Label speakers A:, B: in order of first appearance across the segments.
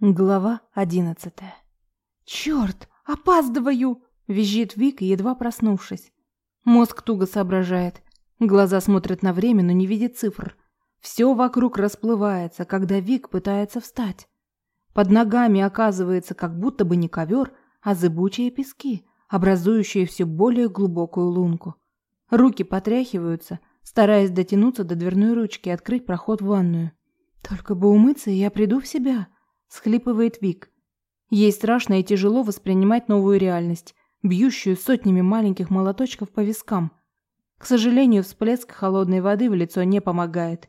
A: Глава одиннадцатая. «Черт! Опаздываю!» – визжит Вика, едва проснувшись. Мозг туго соображает. Глаза смотрят на время, но не видят цифр. Все вокруг расплывается, когда Вик пытается встать. Под ногами оказывается как будто бы не ковер, а зыбучие пески, образующие все более глубокую лунку. Руки потряхиваются, стараясь дотянуться до дверной ручки и открыть проход в ванную. Только бы умыться, и я приду в себя – схлипывает Вик. Ей страшно и тяжело воспринимать новую реальность, бьющую сотнями маленьких молоточков по вискам. К сожалению, всплеск холодной воды в лицо не помогает.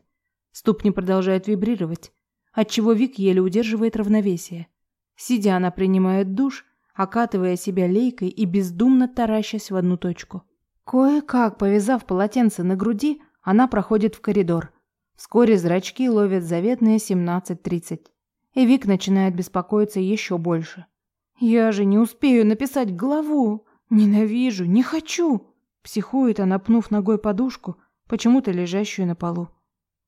A: Ступни продолжают вибрировать, отчего Вик еле удерживает равновесие. Сидя, она принимает душ, окатывая себя лейкой и бездумно таращась в одну точку. Кое-как, повязав полотенце на груди, она проходит в коридор. Вскоре зрачки ловят заветные 17.30 и Вик начинает беспокоиться еще больше. «Я же не успею написать главу! Ненавижу, не хочу!» Психует она, пнув ногой подушку, почему-то лежащую на полу.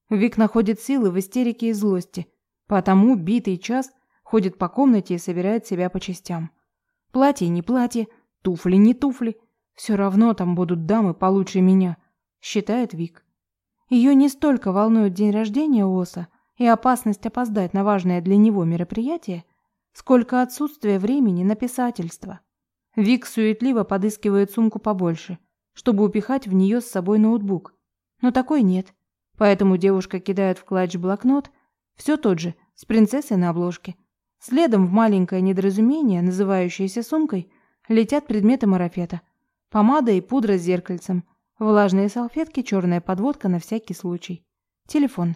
A: Вик находит силы в истерике и злости, потому битый час ходит по комнате и собирает себя по частям. Платье не платье, туфли не туфли. Все равно там будут дамы получше меня, считает Вик. Ее не столько волнует день рождения Оса, и опасность опоздать на важное для него мероприятие, сколько отсутствие времени на писательство. Вик суетливо подыскивает сумку побольше, чтобы упихать в нее с собой ноутбук. Но такой нет. Поэтому девушка кидает в клатч блокнот, все тот же, с принцессой на обложке. Следом в маленькое недоразумение, называющееся сумкой, летят предметы марафета. Помада и пудра с зеркальцем, влажные салфетки, черная подводка на всякий случай. Телефон.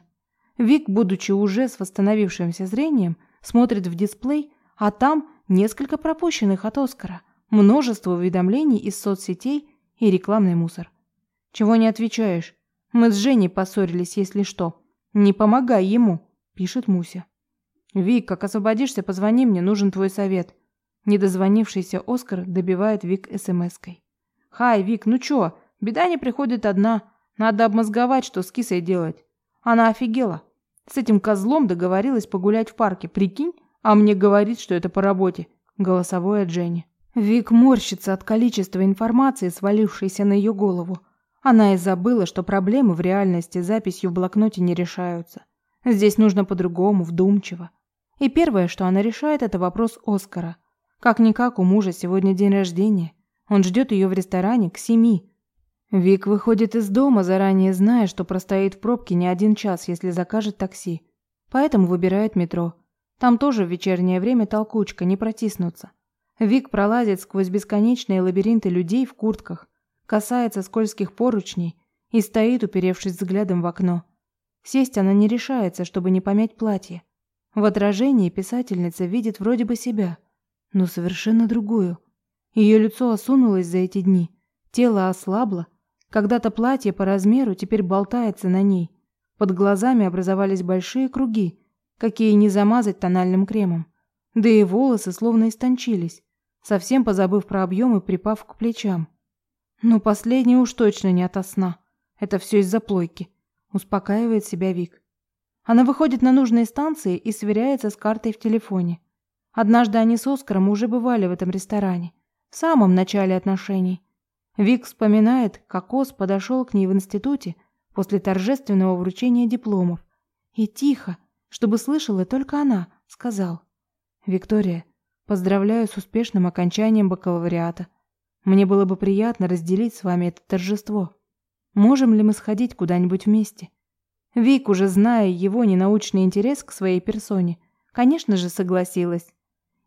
A: Вик, будучи уже с восстановившимся зрением, смотрит в дисплей, а там несколько пропущенных от Оскара, множество уведомлений из соцсетей и рекламный мусор. «Чего не отвечаешь? Мы с Женей поссорились, если что. Не помогай ему», – пишет Муся. «Вик, как освободишься, позвони мне, нужен твой совет». Недозвонившийся Оскар добивает Вик смс-кой. «Хай, Вик, ну чё? Беда не приходит одна. Надо обмозговать, что с кисой делать. Она офигела. С этим козлом договорилась погулять в парке, прикинь? А мне говорит, что это по работе. Голосовое от Жени. Вик морщится от количества информации, свалившейся на ее голову. Она и забыла, что проблемы в реальности записью в блокноте не решаются. Здесь нужно по-другому, вдумчиво. И первое, что она решает, это вопрос Оскара. Как-никак у мужа сегодня день рождения. Он ждет ее в ресторане к семи. Вик выходит из дома, заранее зная, что простоит в пробке не один час, если закажет такси. Поэтому выбирает метро. Там тоже в вечернее время толкучка, не протиснуться. Вик пролазит сквозь бесконечные лабиринты людей в куртках, касается скользких поручней и стоит, уперевшись взглядом в окно. Сесть она не решается, чтобы не помять платье. В отражении писательница видит вроде бы себя, но совершенно другую. Ее лицо осунулось за эти дни, тело ослабло, когда-то платье по размеру теперь болтается на ней. Под глазами образовались большие круги, какие не замазать тональным кремом. Да и волосы словно истончились, совсем позабыв про объем и припав к плечам. Но последний уж точно не ото сна. Это все из-за плойки. Успокаивает себя Вик. Она выходит на нужные станции и сверяется с картой в телефоне. Однажды они с Оскаром уже бывали в этом ресторане. В самом начале отношений. Вик вспоминает, как Ос подошел к ней в институте после торжественного вручения дипломов и тихо, чтобы слышала только она, сказал: "Виктория, поздравляю с успешным окончанием бакалавриата. Мне было бы приятно разделить с вами это торжество. Можем ли мы сходить куда-нибудь вместе?" Вик, уже зная его ненаучный интерес к своей персоне, конечно же, согласилась.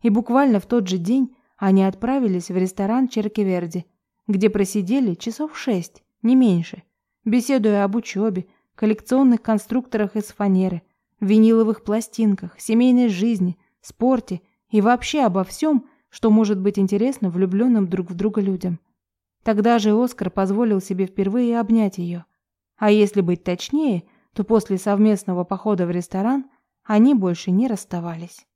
A: И буквально в тот же день они отправились в ресторан Черкеверди – где просидели часов шесть, не меньше, беседуя об учебе, коллекционных конструкторах из фанеры, виниловых пластинках, семейной жизни, спорте и вообще обо всем, что может быть интересно влюбленным друг в друга людям. Тогда же Оскар позволил себе впервые обнять ее. А если быть точнее, то после совместного похода в ресторан они больше не расставались.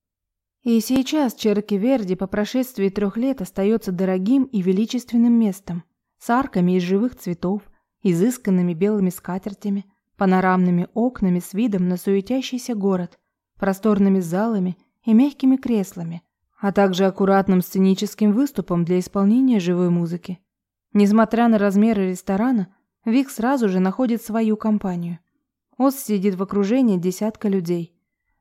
A: И сейчас Черки Верди по прошествии трех лет остается дорогим и величественным местом, с арками из живых цветов, изысканными белыми скатертями, панорамными окнами с видом на суетящийся город, просторными залами и мягкими креслами, а также аккуратным сценическим выступом для исполнения живой музыки. Несмотря на размеры ресторана, Вик сразу же находит свою компанию. Ос сидит в окружении десятка людей.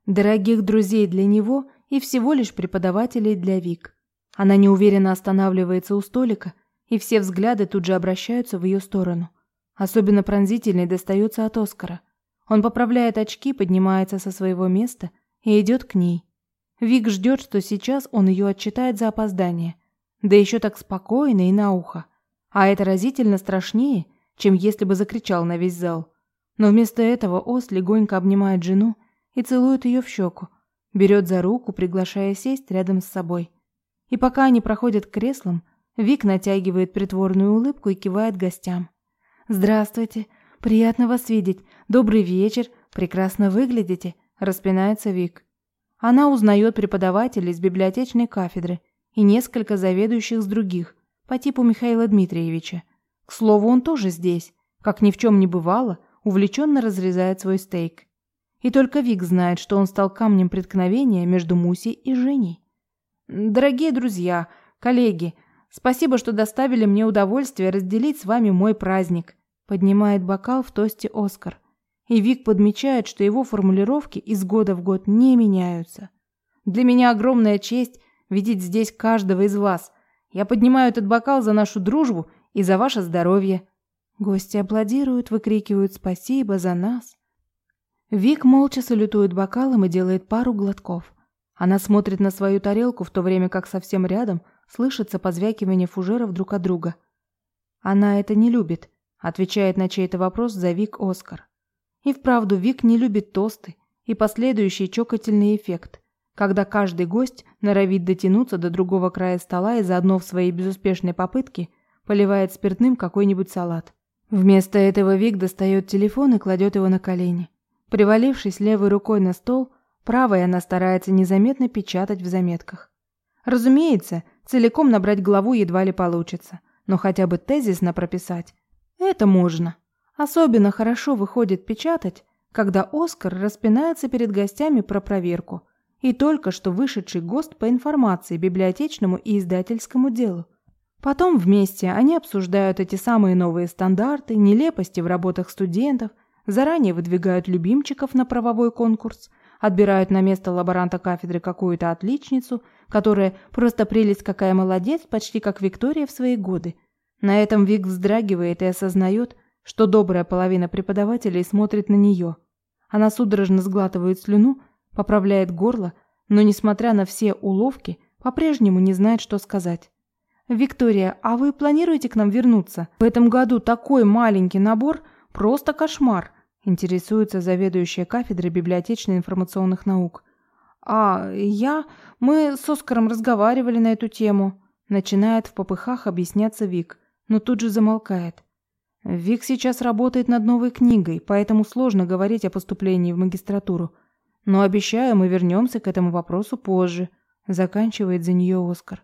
A: Дорогих друзей для него и всего лишь преподавателей для Вик. Она неуверенно останавливается у столика, и все взгляды тут же обращаются в ее сторону. Особенно пронзительный достается от Оскара. Он поправляет очки, поднимается со своего места и идет к ней. Вик ждет, что сейчас он ее отчитает за опоздание. Да еще так спокойно и на ухо. А это разительно страшнее, чем если бы закричал на весь зал. Но вместо этого Ос легонько обнимает жену и целует ее в щеку, берет за руку, приглашая сесть рядом с собой. И пока они проходят к креслам, Вик натягивает притворную улыбку и кивает гостям. «Здравствуйте! Приятно вас видеть! Добрый вечер! Прекрасно выглядите!» – распинается Вик. Она узнает преподавателей с библиотечной кафедры и несколько заведующих с других, по типу Михаила Дмитриевича. К слову, он тоже здесь, как ни в чем не бывало, увлеченно разрезает свой стейк. И только Вик знает, что он стал камнем преткновения между Мусей и Женей. Дорогие друзья, коллеги, спасибо, что доставили мне удовольствие разделить с вами мой праздник. Поднимает бокал в тосте Оскар. И Вик подмечает, что его формулировки из года в год не меняются. Для меня огромная честь видеть здесь каждого из вас. Я поднимаю этот бокал за нашу дружбу и за ваше здоровье. Гости аплодируют, выкрикивают спасибо за нас. Вик молча салютует бокалом и делает пару глотков. Она смотрит на свою тарелку, в то время как совсем рядом слышится позвякивание фужеров друг от друга. Она это не любит, отвечает на чей-то вопрос за Вик Оскар. И вправду Вик не любит тосты и последующий чокательный эффект, когда каждый гость норовит дотянуться до другого края стола и заодно в своей безуспешной попытке поливает спиртным какой-нибудь салат. Вместо этого Вик достает телефон и кладет его на колени. Привалившись левой рукой на стол, правой она старается незаметно печатать в заметках. Разумеется, целиком набрать главу едва ли получится, но хотя бы тезисно прописать. Это можно. Особенно хорошо выходит печатать, когда Оскар распинается перед гостями про проверку и только что вышедший ГОСТ по информации библиотечному и издательскому делу. Потом вместе они обсуждают эти самые новые стандарты, нелепости в работах студентов, заранее выдвигают любимчиков на правовой конкурс, отбирают на место лаборанта кафедры какую-то отличницу, которая просто прелесть какая молодец, почти как Виктория в свои годы. На этом Вик вздрагивает и осознает, что добрая половина преподавателей смотрит на нее. Она судорожно сглатывает слюну, поправляет горло, но, несмотря на все уловки, по-прежнему не знает, что сказать. «Виктория, а вы планируете к нам вернуться? В этом году такой маленький набор, Просто кошмар, интересуется заведующая кафедрой библиотечно-информационных наук. А, я, мы с Оскаром разговаривали на эту тему, начинает в попыхах объясняться Вик, но тут же замолкает. Вик сейчас работает над новой книгой, поэтому сложно говорить о поступлении в магистратуру. Но обещаю, мы вернемся к этому вопросу позже, заканчивает за нее Оскар.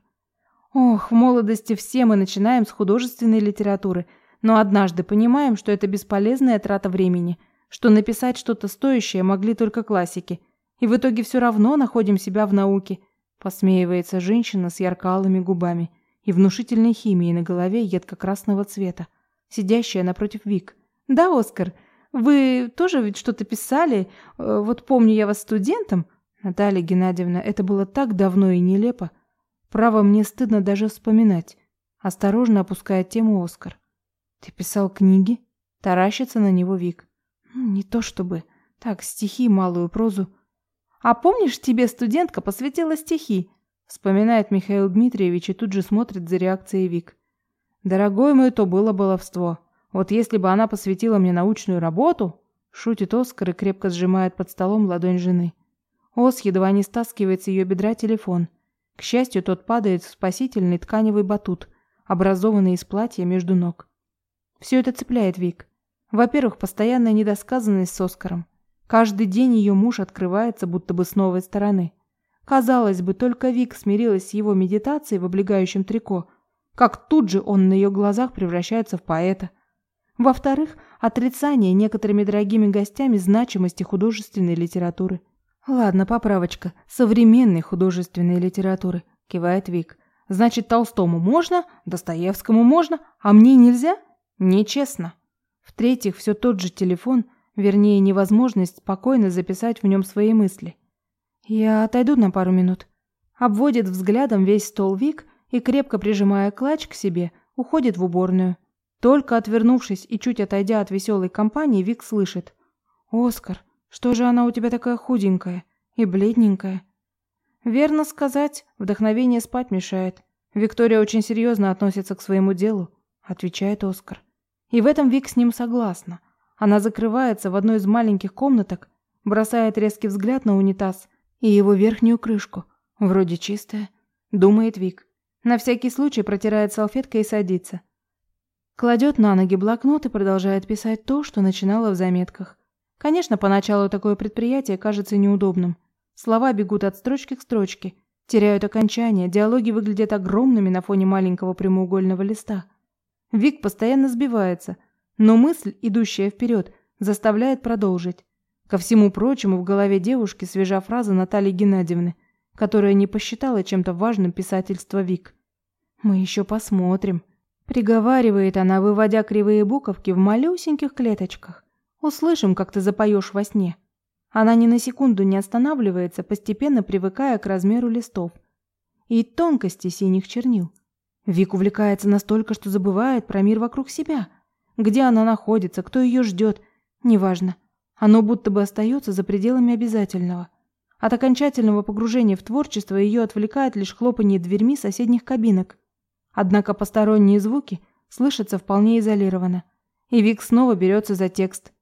A: Ох, в молодости все мы начинаем с художественной литературы – но однажды понимаем, что это бесполезная трата времени, что написать что-то стоящее могли только классики, и в итоге все равно находим себя в науке. Посмеивается женщина с ярко-алыми губами и внушительной химией на голове едко-красного цвета, сидящая напротив Вик. «Да, Оскар, вы тоже ведь что-то писали? Э, вот помню я вас студентом». Наталья Геннадьевна, это было так давно и нелепо. Право, мне стыдно даже вспоминать. Осторожно опускает тему Оскар. Ты писал книги? Таращится на него Вик. Не то чтобы. Так, стихи, малую прозу. А помнишь, тебе студентка посвятила стихи? Вспоминает Михаил Дмитриевич и тут же смотрит за реакцией Вик. Дорогой мой, то было баловство. Вот если бы она посвятила мне научную работу, шутит Оскар и крепко сжимает под столом ладонь жены. Ос едва не стаскивает с ее бедра телефон. К счастью, тот падает в спасительный тканевый батут, образованный из платья между ног. Все это цепляет Вик. Во-первых, постоянная недосказанность с Оскаром. Каждый день ее муж открывается будто бы с новой стороны. Казалось бы, только Вик смирилась с его медитацией в облегающем трико, как тут же он на ее глазах превращается в поэта. Во-вторых, отрицание некоторыми дорогими гостями значимости художественной литературы. Ладно, поправочка. Современной художественной литературы, кивает Вик. Значит, Толстому можно, Достоевскому можно, а мне нельзя? Нечестно. В-третьих, все тот же телефон, вернее, невозможность спокойно записать в нем свои мысли. Я отойду на пару минут. Обводит взглядом весь стол Вик и, крепко прижимая клатч к себе, уходит в уборную. Только отвернувшись и чуть отойдя от веселой компании, Вик слышит. «Оскар, что же она у тебя такая худенькая и бледненькая?» Верно сказать, вдохновение спать мешает. Виктория очень серьезно относится к своему делу, отвечает Оскар. И в этом Вик с ним согласна. Она закрывается в одной из маленьких комнаток, бросает резкий взгляд на унитаз и его верхнюю крышку. Вроде чистая, думает Вик. На всякий случай протирает салфеткой и садится. Кладет на ноги блокнот и продолжает писать то, что начинала в заметках. Конечно, поначалу такое предприятие кажется неудобным. Слова бегут от строчки к строчке, теряют окончания, диалоги выглядят огромными на фоне маленького прямоугольного листа. Вик постоянно сбивается, но мысль, идущая вперед, заставляет продолжить. Ко всему прочему, в голове девушки свежа фраза Натальи Геннадьевны, которая не посчитала чем-то важным писательство Вик. «Мы еще посмотрим», — приговаривает она, выводя кривые буковки в малюсеньких клеточках. «Услышим, как ты запоешь во сне». Она ни на секунду не останавливается, постепенно привыкая к размеру листов и тонкости синих чернил. Вик увлекается настолько, что забывает про мир вокруг себя. Где она находится, кто ее ждет, неважно. Оно будто бы остается за пределами обязательного. От окончательного погружения в творчество ее отвлекает лишь хлопанье дверьми соседних кабинок. Однако посторонние звуки слышатся вполне изолированно. И Вик снова берется за текст.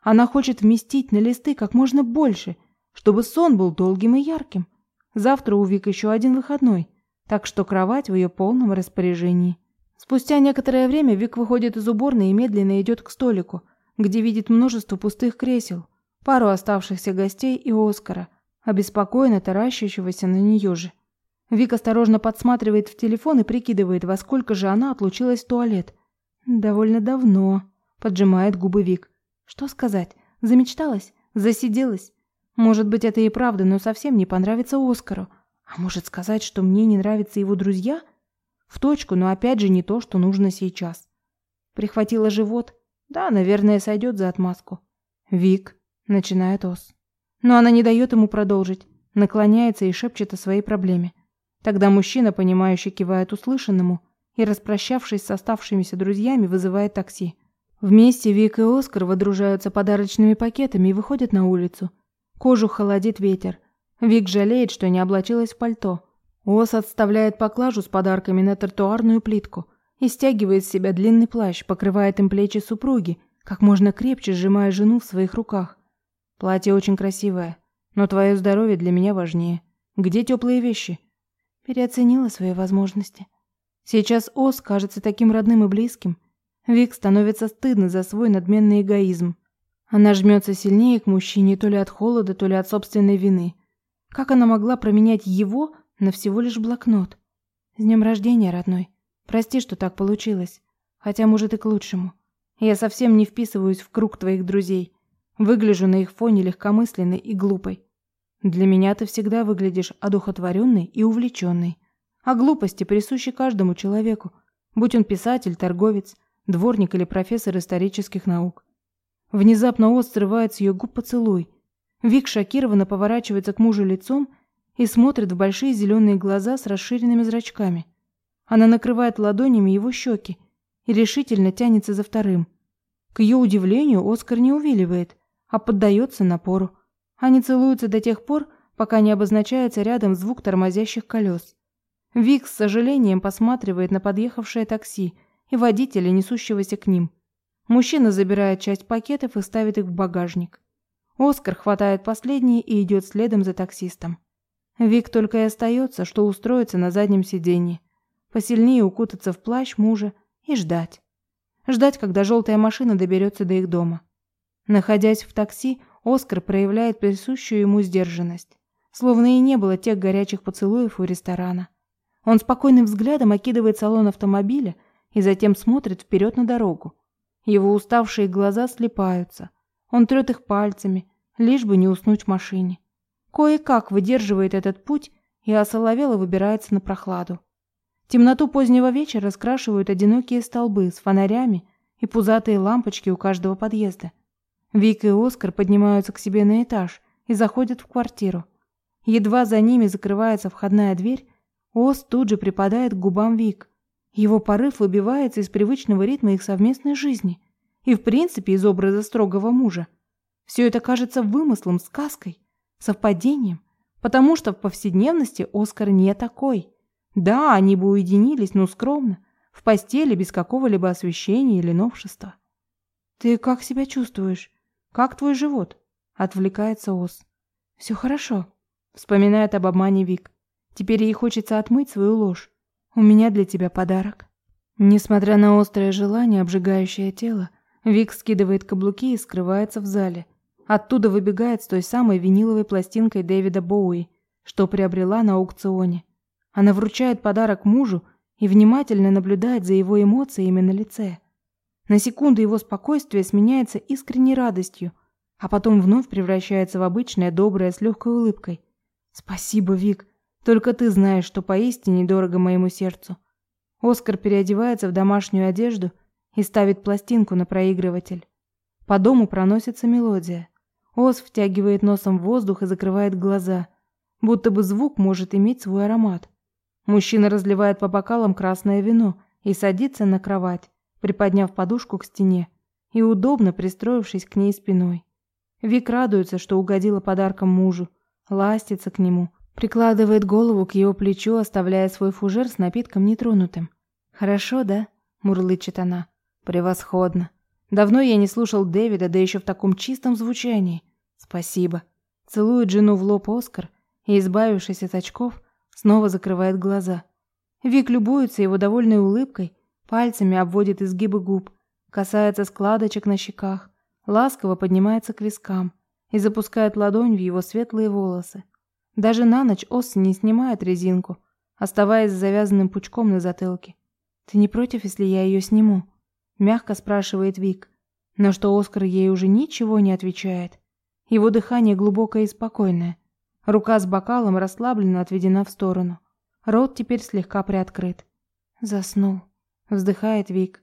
A: Она хочет вместить на листы как можно больше, чтобы сон был долгим и ярким. Завтра у Вик еще один выходной так что кровать в ее полном распоряжении. Спустя некоторое время Вик выходит из уборной и медленно идет к столику, где видит множество пустых кресел, пару оставшихся гостей и Оскара, обеспокоенно таращащегося на нее же. Вик осторожно подсматривает в телефон и прикидывает, во сколько же она отлучилась в туалет. «Довольно давно», — поджимает губы Вик. «Что сказать? Замечталась? Засиделась? Может быть, это и правда, но совсем не понравится Оскару. А может сказать, что мне не нравятся его друзья? В точку, но опять же не то, что нужно сейчас. Прихватила живот. Да, наверное, сойдет за отмазку. Вик, начинает Ос. Но она не дает ему продолжить, наклоняется и шепчет о своей проблеме. Тогда мужчина, понимающе кивает услышанному и, распрощавшись с оставшимися друзьями, вызывает такси. Вместе Вик и Оскар водружаются подарочными пакетами и выходят на улицу. Кожу холодит ветер. Вик жалеет, что не облачилась в пальто. Ос отставляет поклажу с подарками на тротуарную плитку и стягивает с себя длинный плащ, покрывает им плечи супруги, как можно крепче сжимая жену в своих руках. Платье очень красивое, но твое здоровье для меня важнее. Где теплые вещи? Переоценила свои возможности. Сейчас Ос кажется таким родным и близким. Вик становится стыдно за свой надменный эгоизм. Она жмется сильнее к мужчине то ли от холода, то ли от собственной вины. Как она могла променять его на всего лишь блокнот? С днем рождения, родной. Прости, что так получилось. Хотя, может, и к лучшему. Я совсем не вписываюсь в круг твоих друзей. Выгляжу на их фоне легкомысленной и глупой. Для меня ты всегда выглядишь одухотворенной и увлеченной. А глупости присущи каждому человеку, будь он писатель, торговец, дворник или профессор исторических наук. Внезапно От срывает с ее губ поцелуй, Вик шокированно поворачивается к мужу лицом и смотрит в большие зеленые глаза с расширенными зрачками. Она накрывает ладонями его щеки и решительно тянется за вторым. К ее удивлению, Оскар не увиливает, а поддается напору. Они целуются до тех пор, пока не обозначается рядом звук тормозящих колес. Вик с сожалением посматривает на подъехавшее такси и водителя, несущегося к ним. Мужчина забирает часть пакетов и ставит их в багажник. Оскар хватает последний и идет следом за таксистом. Вик только и остается, что устроиться на заднем сиденье, посильнее укутаться в плащ мужа и ждать. Ждать, когда желтая машина доберется до их дома. Находясь в такси, Оскар проявляет присущую ему сдержанность, словно и не было тех горячих поцелуев у ресторана. Он спокойным взглядом окидывает салон автомобиля и затем смотрит вперед на дорогу. Его уставшие глаза слепаются. Он трет их пальцами, лишь бы не уснуть в машине. кое-как выдерживает этот путь и осоловело выбирается на прохладу. Темноту позднего вечера раскрашивают одинокие столбы с фонарями и пузатые лампочки у каждого подъезда. Вика и Оскар поднимаются к себе на этаж и заходят в квартиру. Едва за ними закрывается входная дверь, Ос тут же припадает к губам Вик. Его порыв выбивается из привычного ритма их совместной жизни и, в принципе, из образа строгого мужа. Все это кажется вымыслом, сказкой, совпадением, потому что в повседневности Оскар не такой. Да, они бы уединились, но скромно, в постели без какого-либо освещения или новшества. «Ты как себя чувствуешь? Как твой живот?» — отвлекается Ос. «Все хорошо», — вспоминает об обмане Вик. Теперь ей хочется отмыть свою ложь. У меня для тебя подарок. Несмотря на острое желание, обжигающее тело, Вик скидывает каблуки и скрывается в зале. Оттуда выбегает с той самой виниловой пластинкой Дэвида Боуи, что приобрела на аукционе. Она вручает подарок мужу и внимательно наблюдает за его эмоциями на лице. На секунду его спокойствие сменяется искренней радостью, а потом вновь превращается в обычное доброе с легкой улыбкой. «Спасибо, Вик. Только ты знаешь, что поистине дорого моему сердцу. Оскар переодевается в домашнюю одежду и ставит пластинку на проигрыватель. По дому проносится мелодия. Ос втягивает носом воздух и закрывает глаза, будто бы звук может иметь свой аромат. Мужчина разливает по бокалам красное вино и садится на кровать, приподняв подушку к стене и удобно пристроившись к ней спиной. Вик радуется, что угодила подарком мужу, ластится к нему, Прикладывает голову к его плечу, оставляя свой фужер с напитком нетронутым. «Хорошо, да?» – мурлычет она. «Превосходно. Давно я не слушал Дэвида, да еще в таком чистом звучании. Спасибо». Целует жену в лоб Оскар и, избавившись от очков, снова закрывает глаза. Вик любуется его довольной улыбкой, пальцами обводит изгибы губ, касается складочек на щеках, ласково поднимается к вискам и запускает ладонь в его светлые волосы. Даже на ночь Ос не снимает резинку, оставаясь с завязанным пучком на затылке. «Ты не против, если я ее сниму?» Мягко спрашивает Вик. На что Оскар ей уже ничего не отвечает. Его дыхание глубокое и спокойное. Рука с бокалом расслабленно отведена в сторону. Рот теперь слегка приоткрыт. «Заснул», — вздыхает Вик.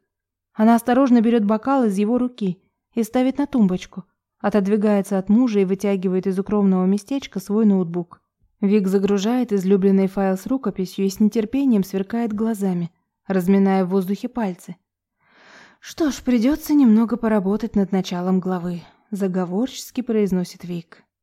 A: Она осторожно берет бокал из его руки и ставит на тумбочку, Отодвигается от мужа и вытягивает из укромного местечка свой ноутбук. Вик загружает излюбленный файл с рукописью и с нетерпением сверкает глазами, разминая в воздухе пальцы. Что ж, придется немного поработать над началом главы, заговорчески произносит Вик.